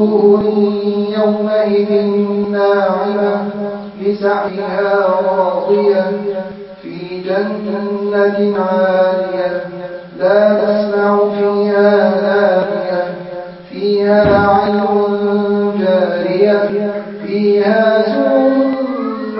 وجوه يومئذ ناعمة لسعيها راضية في جنة عالية. لا تسمع فيها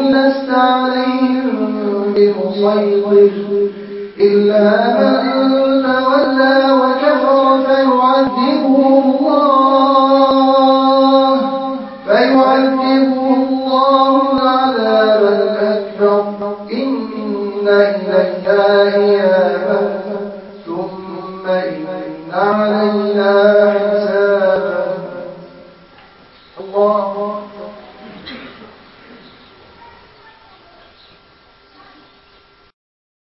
لست عليهم بمسيطر إلا من تولى وكفر فيعذبه الله. فيعذبه الله العذاب الأكبر إن إلينا إيابا. ثم إن علينا حسابا. الله أكبر.